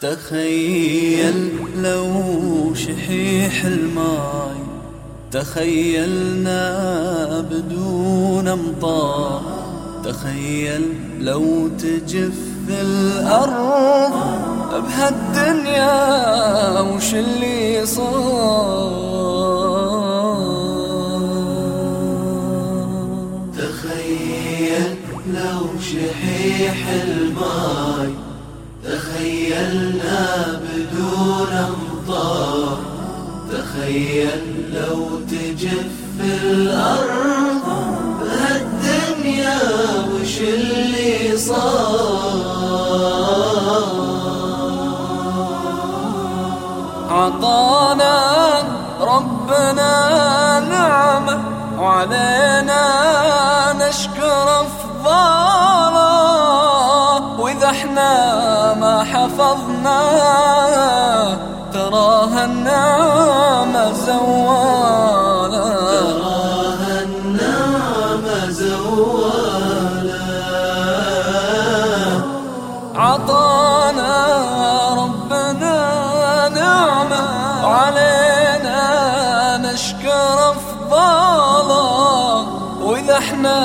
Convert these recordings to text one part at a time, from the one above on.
تخيل لو شحيح الماي تخيلنا بدون أمطار تخيل لو تجف الأرض بهالدنيا وش اللي صار؟ تخيل لو شحيح الماي تخيلنا بدون أمطار. تخيل لو تجف الأرض بهالدنيا وش اللي صار؟ عطانا ربنا ما حفظنا تراها النعمة زوالة تراها النعمة زوالا. عطانا ربنا نعمة وعلينا نشكر افضاله وإذا إحنا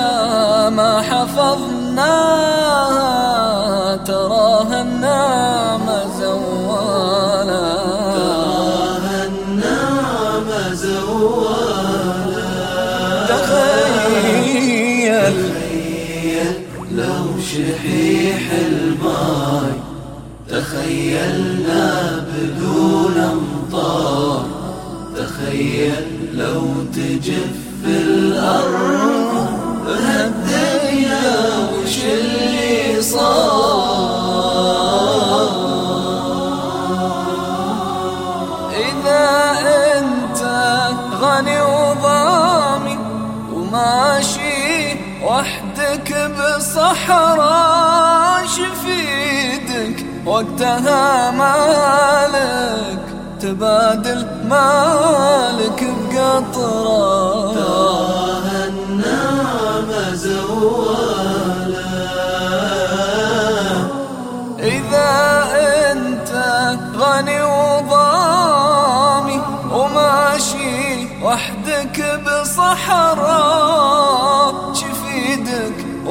ما حفظناها شحيح الماي تخيلنا بدون أمطار تخيل لو تجف الأرض. وحدك بصحراء شفيدك وقتها مالك تبادل مالك بقطرة. تراها النعمة زوالا إذا أنت غني وضامي وماشي وحدك بصحراء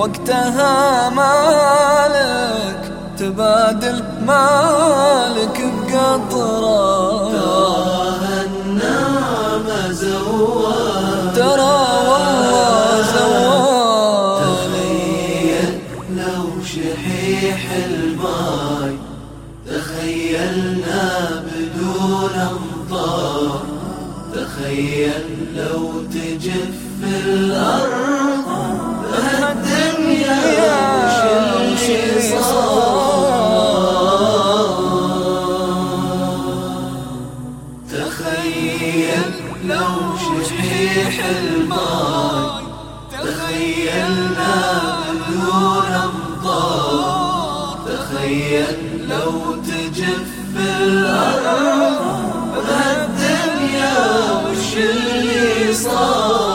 وقتها مالك تبادل مالك بقطرة تراها النعمة زوالا ترى والله زوال تخيل لو شحيح الماي تخيلنا بدون امطار تخيل لو تجف الأرض الدنيا وش اللي صار تخيل لو شحيح تخيلنا أمطار تخيل لو تجف الأرض وش اللي صار؟